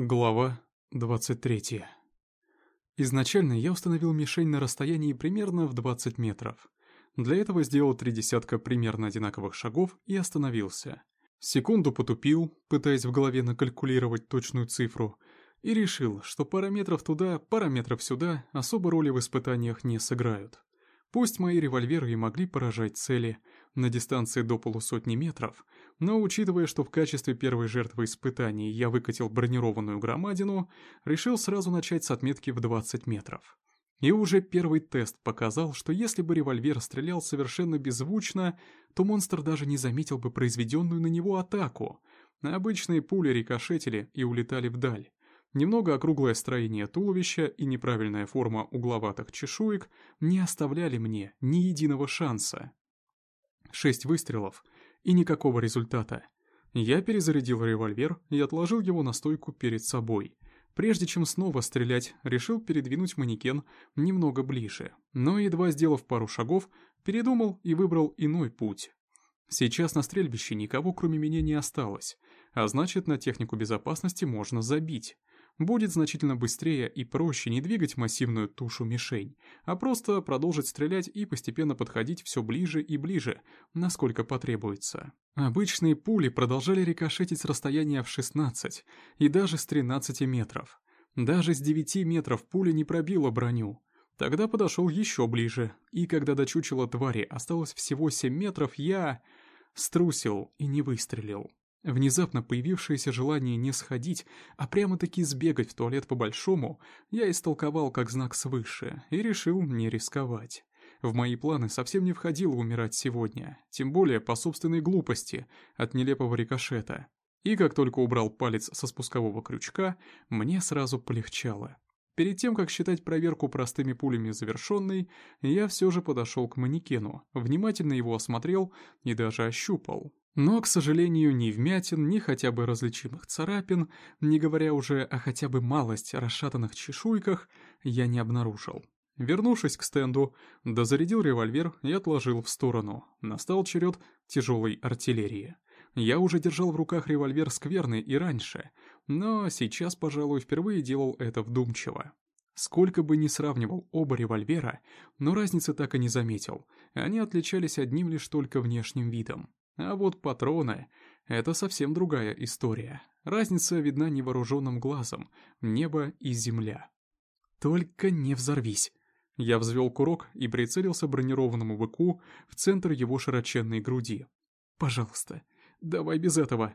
Глава 23. Изначально я установил мишень на расстоянии примерно в 20 метров. Для этого сделал три десятка примерно одинаковых шагов и остановился. Секунду потупил, пытаясь в голове накалькулировать точную цифру, и решил, что пара метров туда, пара метров сюда особо роли в испытаниях не сыграют. Пусть мои револьверы и могли поражать цели на дистанции до полусотни метров, но учитывая, что в качестве первой жертвы испытаний я выкатил бронированную громадину, решил сразу начать с отметки в 20 метров. И уже первый тест показал, что если бы револьвер стрелял совершенно беззвучно, то монстр даже не заметил бы произведенную на него атаку. Обычные пули рикошетили и улетали вдаль. Немного округлое строение туловища и неправильная форма угловатых чешуек не оставляли мне ни единого шанса. Шесть выстрелов и никакого результата. Я перезарядил револьвер и отложил его на стойку перед собой. Прежде чем снова стрелять, решил передвинуть манекен немного ближе, но, едва сделав пару шагов, передумал и выбрал иной путь. Сейчас на стрельбище никого кроме меня не осталось, а значит, на технику безопасности можно забить. Будет значительно быстрее и проще не двигать массивную тушу-мишень, а просто продолжить стрелять и постепенно подходить все ближе и ближе, насколько потребуется. Обычные пули продолжали рикошетить с расстояния в 16 и даже с 13 метров. Даже с 9 метров пуля не пробила броню. Тогда подошел еще ближе, и когда до чучела твари осталось всего 7 метров, я... струсил и не выстрелил. Внезапно появившееся желание не сходить, а прямо-таки сбегать в туалет по-большому, я истолковал как знак свыше и решил не рисковать. В мои планы совсем не входило умирать сегодня, тем более по собственной глупости, от нелепого рикошета. И как только убрал палец со спускового крючка, мне сразу полегчало. Перед тем, как считать проверку простыми пулями завершенной, я все же подошел к манекену, внимательно его осмотрел и даже ощупал. Но, к сожалению, ни вмятин, ни хотя бы различимых царапин, не говоря уже о хотя бы малость расшатанных чешуйках, я не обнаружил. Вернувшись к стенду, дозарядил револьвер и отложил в сторону. Настал черед тяжелой артиллерии. Я уже держал в руках револьвер скверный и раньше, но сейчас, пожалуй, впервые делал это вдумчиво. Сколько бы ни сравнивал оба револьвера, но разницы так и не заметил. Они отличались одним лишь только внешним видом. А вот патроны — это совсем другая история. Разница видна невооруженным глазом, небо и земля. Только не взорвись. Я взвел курок и прицелился бронированному быку в центр его широченной груди. «Пожалуйста, давай без этого».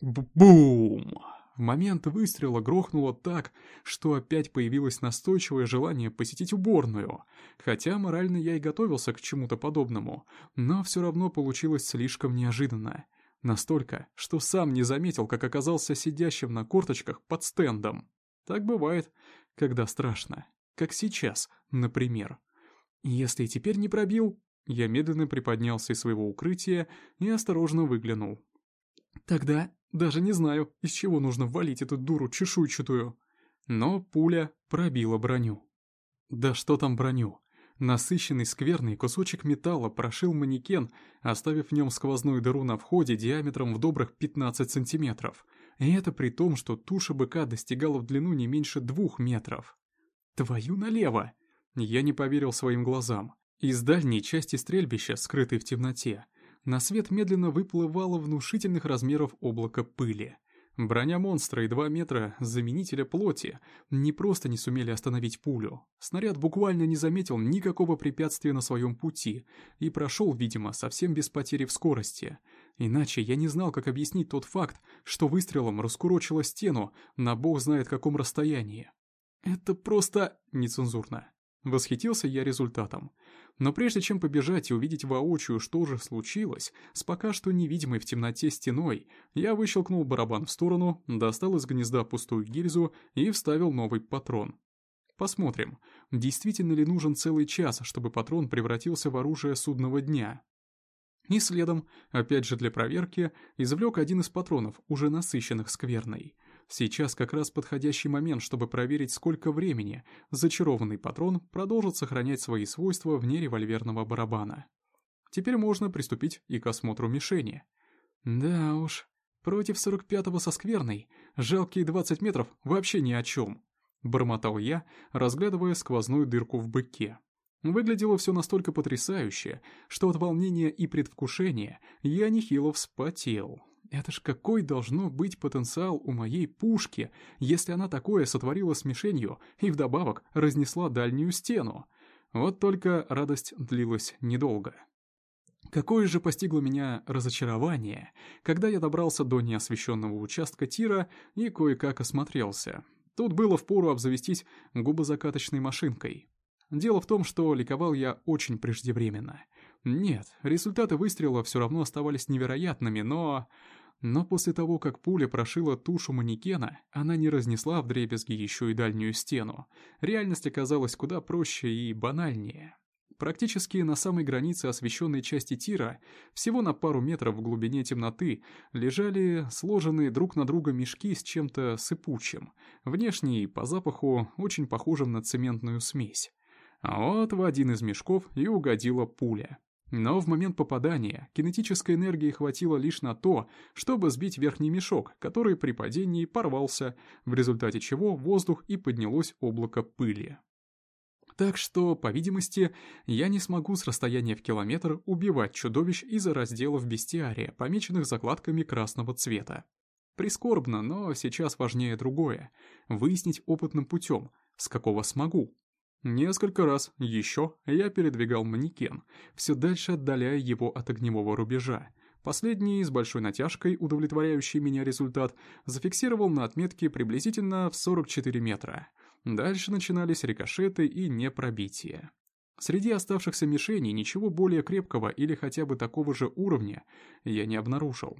Бум! В момент выстрела грохнуло так, что опять появилось настойчивое желание посетить уборную. Хотя морально я и готовился к чему-то подобному, но все равно получилось слишком неожиданно. Настолько, что сам не заметил, как оказался сидящим на корточках под стендом. Так бывает, когда страшно. Как сейчас, например. Если и теперь не пробил, я медленно приподнялся из своего укрытия и осторожно выглянул. Тогда даже не знаю, из чего нужно валить эту дуру чешуйчатую. Но пуля пробила броню. Да что там броню? Насыщенный скверный кусочек металла прошил манекен, оставив в нем сквозную дыру на входе диаметром в добрых 15 сантиметров. И это при том, что туша быка достигала в длину не меньше двух метров. Твою налево! Я не поверил своим глазам. Из дальней части стрельбища, скрытой в темноте, на свет медленно выплывало внушительных размеров облако пыли. Броня монстра и 2 метра заменителя плоти не просто не сумели остановить пулю. Снаряд буквально не заметил никакого препятствия на своем пути и прошел, видимо, совсем без потери в скорости. Иначе я не знал, как объяснить тот факт, что выстрелом раскурочило стену на бог знает каком расстоянии. Это просто нецензурно. Восхитился я результатом. Но прежде чем побежать и увидеть воочию, что же случилось, с пока что невидимой в темноте стеной, я выщелкнул барабан в сторону, достал из гнезда пустую гильзу и вставил новый патрон. Посмотрим, действительно ли нужен целый час, чтобы патрон превратился в оружие судного дня. И следом, опять же для проверки, извлек один из патронов, уже насыщенных скверной — Сейчас как раз подходящий момент, чтобы проверить, сколько времени зачарованный патрон продолжит сохранять свои свойства вне револьверного барабана. Теперь можно приступить и к осмотру мишени. Да уж, Против 45-го со скверной жалкие 20 метров вообще ни о чем. Бормотал я, разглядывая сквозную дырку в быке. Выглядело все настолько потрясающе, что от волнения и предвкушения я нехило вспотел. Это ж какой должно быть потенциал у моей пушки, если она такое сотворила с мишенью и вдобавок разнесла дальнюю стену. Вот только радость длилась недолго. Какое же постигло меня разочарование, когда я добрался до неосвещенного участка тира и кое-как осмотрелся. Тут было впору обзавестись губозакаточной машинкой. Дело в том, что ликовал я очень преждевременно. Нет, результаты выстрела все равно оставались невероятными, но... Но после того, как пуля прошила тушу манекена, она не разнесла вдребезги еще и дальнюю стену. Реальность оказалась куда проще и банальнее. Практически на самой границе освещенной части тира, всего на пару метров в глубине темноты, лежали сложенные друг на друга мешки с чем-то сыпучим, внешне и по запаху очень похожим на цементную смесь. А вот в один из мешков и угодила пуля. Но в момент попадания кинетической энергии хватило лишь на то, чтобы сбить верхний мешок, который при падении порвался, в результате чего воздух и поднялось облако пыли. Так что, по видимости, я не смогу с расстояния в километр убивать чудовищ из-за разделов бестиария, помеченных закладками красного цвета. Прискорбно, но сейчас важнее другое — выяснить опытным путем, с какого смогу. Несколько раз еще я передвигал манекен, все дальше отдаляя его от огневого рубежа. Последний, с большой натяжкой, удовлетворяющий меня результат, зафиксировал на отметке приблизительно в 44 метра. Дальше начинались рикошеты и непробитие. Среди оставшихся мишеней ничего более крепкого или хотя бы такого же уровня я не обнаружил.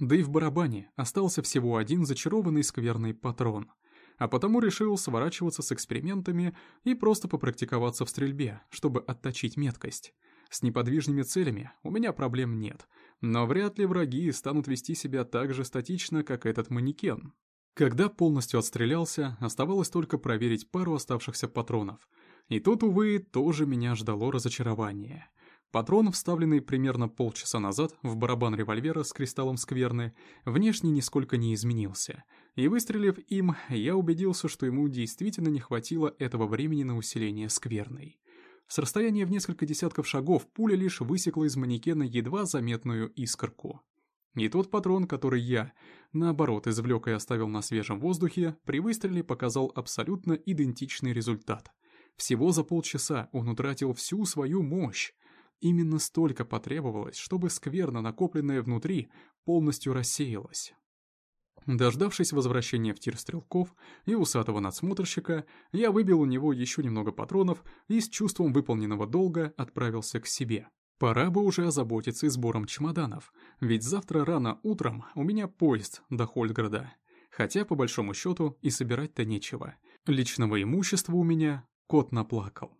Да и в барабане остался всего один зачарованный скверный патрон — а потому решил сворачиваться с экспериментами и просто попрактиковаться в стрельбе, чтобы отточить меткость. С неподвижными целями у меня проблем нет, но вряд ли враги станут вести себя так же статично, как этот манекен. Когда полностью отстрелялся, оставалось только проверить пару оставшихся патронов. И тут, увы, тоже меня ждало разочарование. Патрон, вставленный примерно полчаса назад в барабан револьвера с кристаллом скверны, внешне нисколько не изменился — и выстрелив им, я убедился, что ему действительно не хватило этого времени на усиление скверной. С расстояния в несколько десятков шагов пуля лишь высекла из манекена едва заметную искорку. И тот патрон, который я, наоборот, извлек и оставил на свежем воздухе, при выстреле показал абсолютно идентичный результат. Всего за полчаса он утратил всю свою мощь. Именно столько потребовалось, чтобы скверно накопленное внутри полностью рассеялась. Дождавшись возвращения в тир стрелков и усатого надсмотрщика, я выбил у него еще немного патронов и с чувством выполненного долга отправился к себе. Пора бы уже озаботиться и сбором чемоданов, ведь завтра рано утром у меня поезд до Хольдграда. Хотя, по большому счету, и собирать-то нечего. Личного имущества у меня кот наплакал.